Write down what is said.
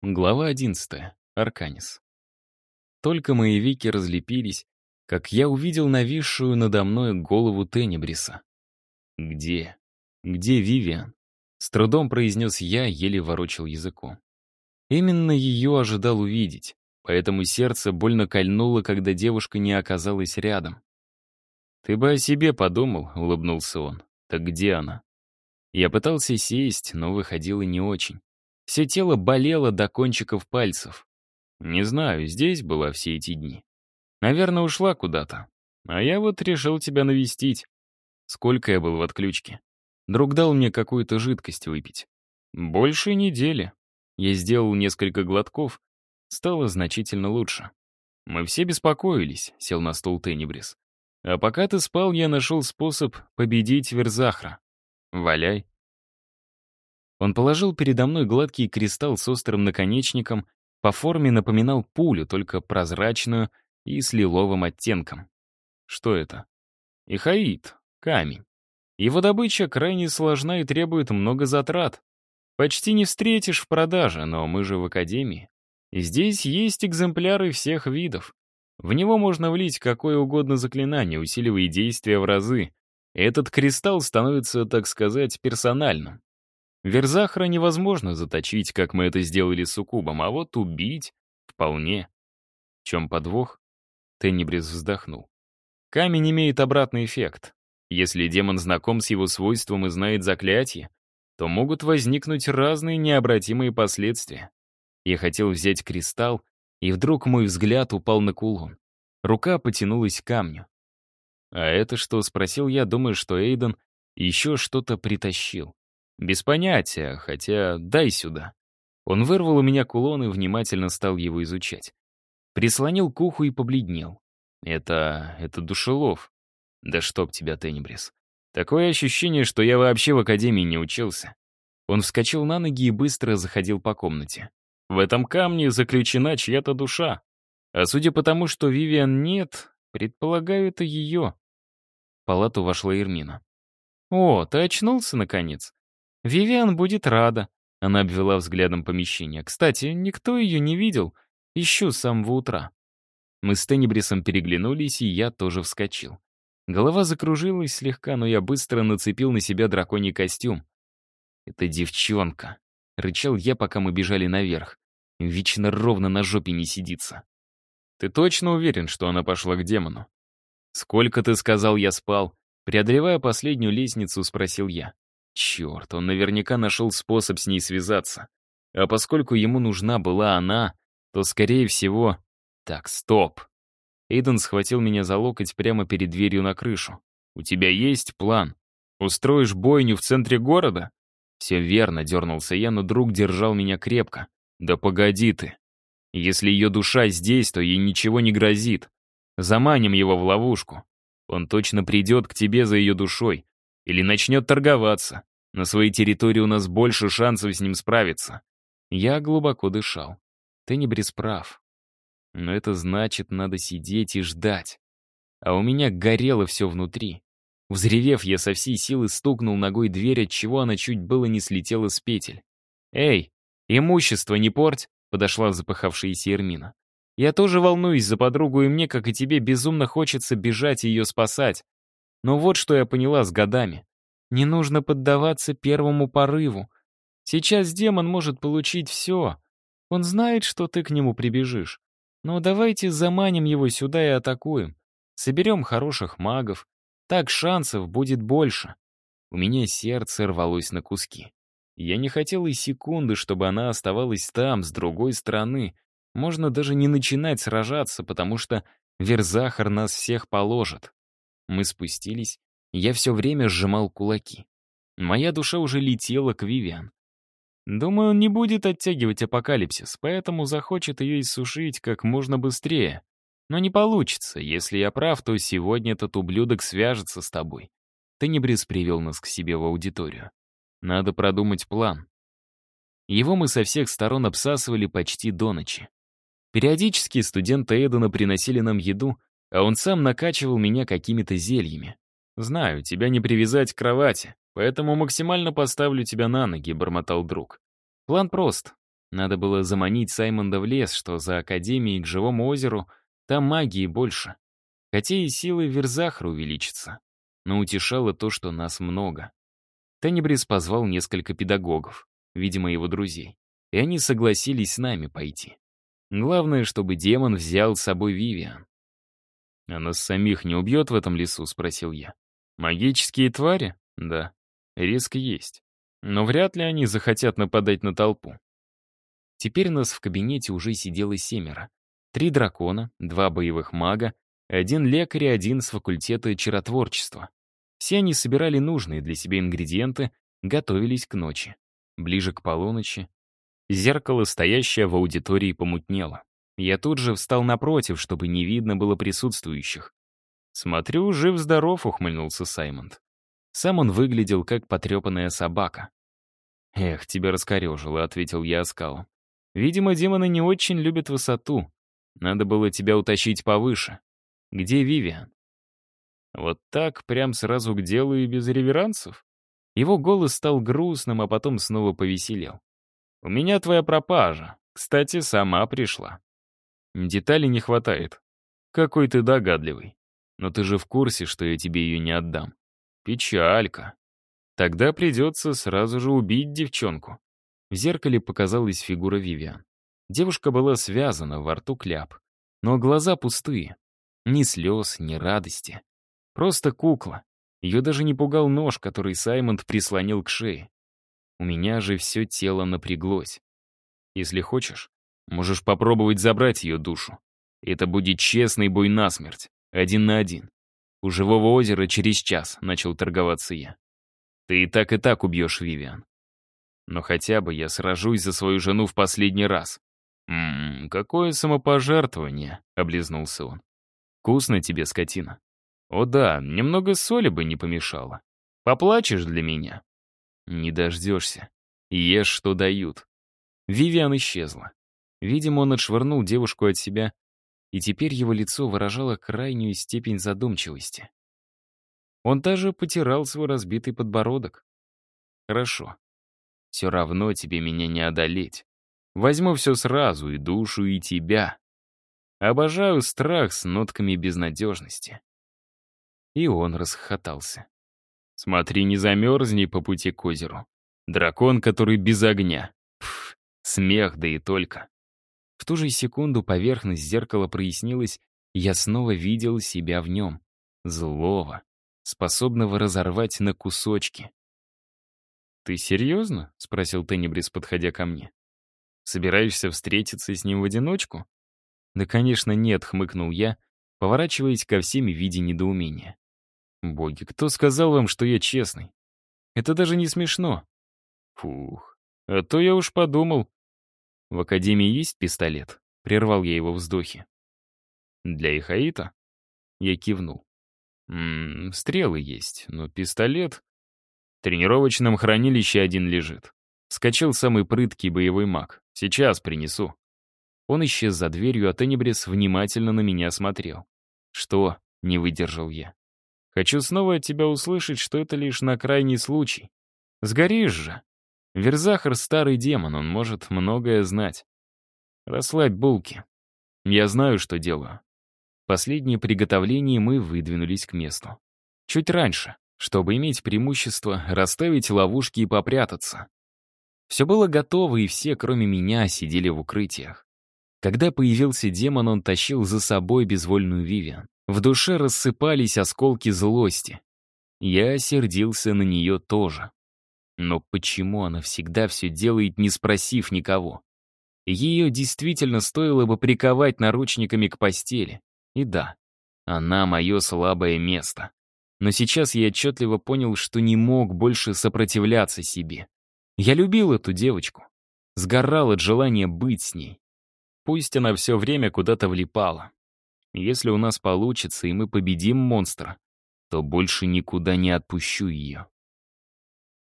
Глава 11. Арканис. Только мои веки разлепились, как я увидел нависшую надо мной голову Тенебриса. «Где? Где Вивиан?» С трудом произнес я, еле ворочал языком. Именно ее ожидал увидеть, поэтому сердце больно кольнуло, когда девушка не оказалась рядом. «Ты бы о себе подумал», — улыбнулся он. «Так где она?» Я пытался сесть, но выходило не очень. Все тело болело до кончиков пальцев. Не знаю, здесь была все эти дни. Наверное, ушла куда-то. А я вот решил тебя навестить. Сколько я был в отключке? Друг дал мне какую-то жидкость выпить. Больше недели. Я сделал несколько глотков. Стало значительно лучше. Мы все беспокоились, сел на стол Тенебрис. А пока ты спал, я нашел способ победить Верзахра. Валяй. Он положил передо мной гладкий кристалл с острым наконечником, по форме напоминал пулю, только прозрачную и с лиловым оттенком. Что это? Ихаит, камень. Его добыча крайне сложна и требует много затрат. Почти не встретишь в продаже, но мы же в академии. Здесь есть экземпляры всех видов. В него можно влить какое угодно заклинание, усиливая действия в разы. Этот кристалл становится, так сказать, персональным. Верзахра невозможно заточить, как мы это сделали с Укубом, а вот убить — вполне. В чем подвох? Теннибрис вздохнул. Камень имеет обратный эффект. Если демон знаком с его свойством и знает заклятие, то могут возникнуть разные необратимые последствия. Я хотел взять кристалл, и вдруг мой взгляд упал на кулон. Рука потянулась к камню. «А это что?» — спросил я, думая, что Эйден еще что-то притащил. Без понятия, хотя дай сюда. Он вырвал у меня кулон и внимательно стал его изучать. Прислонил к уху и побледнел. Это... это душелов. Да чтоб тебя, Тенебрис. Такое ощущение, что я вообще в академии не учился. Он вскочил на ноги и быстро заходил по комнате. В этом камне заключена чья-то душа. А судя по тому, что Вивиан нет, предполагаю, это ее. В палату вошла Ирмина. «О, ты очнулся, наконец?» «Вивиан будет рада», — она обвела взглядом помещение. «Кстати, никто ее не видел. Ищу с самого утра». Мы с Тенебрисом переглянулись, и я тоже вскочил. Голова закружилась слегка, но я быстро нацепил на себя драконий костюм. «Это девчонка», — рычал я, пока мы бежали наверх. Вечно ровно на жопе не сидится. «Ты точно уверен, что она пошла к демону?» «Сколько ты сказал, я спал?» Преодолевая последнюю лестницу, спросил я. Черт, он наверняка нашел способ с ней связаться. А поскольку ему нужна была она, то, скорее всего... Так, стоп. Эйден схватил меня за локоть прямо перед дверью на крышу. «У тебя есть план? Устроишь бойню в центре города?» «Все верно», — дернулся я, но друг держал меня крепко. «Да погоди ты. Если ее душа здесь, то ей ничего не грозит. Заманим его в ловушку. Он точно придет к тебе за ее душой. Или начнет торговаться. На своей территории у нас больше шансов с ним справиться. Я глубоко дышал. Ты не прав. Но это значит, надо сидеть и ждать. А у меня горело все внутри. Взревев, я со всей силы стукнул ногой дверь, от чего она чуть было не слетела с петель. «Эй, имущество не порть!» — подошла запыхавшаяся Эрмина. «Я тоже волнуюсь за подругу, и мне, как и тебе, безумно хочется бежать и ее спасать. Но вот что я поняла с годами. Не нужно поддаваться первому порыву. Сейчас демон может получить все. Он знает, что ты к нему прибежишь. Но давайте заманим его сюда и атакуем. Соберем хороших магов. Так шансов будет больше. У меня сердце рвалось на куски. Я не хотел и секунды, чтобы она оставалась там, с другой стороны. Можно даже не начинать сражаться, потому что Верзахар нас всех положит. Мы спустились, я все время сжимал кулаки. Моя душа уже летела к Вивиан. Думаю, он не будет оттягивать апокалипсис, поэтому захочет ее иссушить как можно быстрее. Но не получится. Если я прав, то сегодня этот ублюдок свяжется с тобой. Тенебрис привел нас к себе в аудиторию. Надо продумать план. Его мы со всех сторон обсасывали почти до ночи. Периодически студенты Эдена приносили нам еду, а он сам накачивал меня какими-то зельями. «Знаю, тебя не привязать к кровати, поэтому максимально поставлю тебя на ноги», — бормотал друг. «План прост. Надо было заманить Саймонда в лес, что за Академией к Живому озеру там магии больше. Хотя и силы Верзахра увеличатся. Но утешало то, что нас много. Тенебрис позвал несколько педагогов, видимо, его друзей, и они согласились с нами пойти. Главное, чтобы демон взял с собой Вивиан. «А нас самих не убьет в этом лесу?» — спросил я. «Магические твари? Да. Риск есть. Но вряд ли они захотят нападать на толпу. Теперь нас в кабинете уже сидело семеро. Три дракона, два боевых мага, один лекарь и один с факультета чаротворчества. Все они собирали нужные для себя ингредиенты, готовились к ночи. Ближе к полуночи зеркало, стоящее в аудитории, помутнело. Я тут же встал напротив, чтобы не видно было присутствующих. «Смотрю, жив-здоров», — ухмыльнулся Саймонд. Сам он выглядел как потрепанная собака. «Эх, тебя раскорежило», — ответил я оскалом. Видимо, демоны не очень любят высоту. Надо было тебя утащить повыше. Где Вивиан? Вот так, прям сразу к делу и без реверансов? Его голос стал грустным, а потом снова повеселел. «У меня твоя пропажа. Кстати, сама пришла. Деталей не хватает. Какой ты догадливый. Но ты же в курсе, что я тебе ее не отдам. Печалька. Тогда придется сразу же убить девчонку. В зеркале показалась фигура Вивиан. Девушка была связана, во рту кляп. Но глаза пустые. Ни слез, ни радости. Просто кукла. Ее даже не пугал нож, который Саймонд прислонил к шее. У меня же все тело напряглось. Если хочешь, можешь попробовать забрать ее душу. Это будет честный бой насмерть, один на один. У живого озера через час начал торговаться я. Ты и так и так убьешь Вивиан. Но хотя бы я сражусь за свою жену в последний раз. «Ммм, какое самопожертвование», — облизнулся он. «Вкусно тебе, скотина». «О да, немного соли бы не помешало. Поплачешь для меня?» «Не дождешься. Ешь, что дают». Вивиан исчезла. Видимо, он отшвырнул девушку от себя, и теперь его лицо выражало крайнюю степень задумчивости. Он даже потирал свой разбитый подбородок. «Хорошо. Все равно тебе меня не одолеть. Возьму все сразу, и душу, и тебя. Обожаю страх с нотками безнадежности. И он расхохотался. Смотри, не замерзни по пути к озеру. Дракон, который без огня. Пф, смех, да и только. В ту же секунду поверхность зеркала прояснилась, и я снова видел себя в нем. Злого, способного разорвать на кусочки. «Ты серьезно?» — спросил Теннибрис, подходя ко мне. «Собираешься встретиться с ним в одиночку?» «Да, конечно, нет», — хмыкнул я, поворачиваясь ко всем в виде недоумения. «Боги, кто сказал вам, что я честный? Это даже не смешно». «Фух, а то я уж подумал». «В Академии есть пистолет?» — прервал я его вздохи. «Для Ихаита?» Я кивнул. «М -м, стрелы есть, но пистолет...» В тренировочном хранилище один лежит. Скочил самый прыткий боевой маг. Сейчас принесу. Он исчез за дверью, а Тенебрис внимательно на меня смотрел. «Что?» — не выдержал я. «Хочу снова от тебя услышать, что это лишь на крайний случай. Сгоришь же. Верзахар — старый демон, он может многое знать. Расслабь булки. Я знаю, что делаю». Последнее приготовление мы выдвинулись к месту. Чуть раньше, чтобы иметь преимущество, расставить ловушки и попрятаться. Все было готово, и все, кроме меня, сидели в укрытиях. Когда появился демон, он тащил за собой безвольную Вивиан. В душе рассыпались осколки злости. Я сердился на нее тоже. Но почему она всегда все делает, не спросив никого? Ее действительно стоило бы приковать наручниками к постели. И да, она мое слабое место. Но сейчас я отчетливо понял, что не мог больше сопротивляться себе. Я любил эту девочку. Сгорал от желания быть с ней. Пусть она все время куда-то влипала. Если у нас получится, и мы победим монстра, то больше никуда не отпущу ее.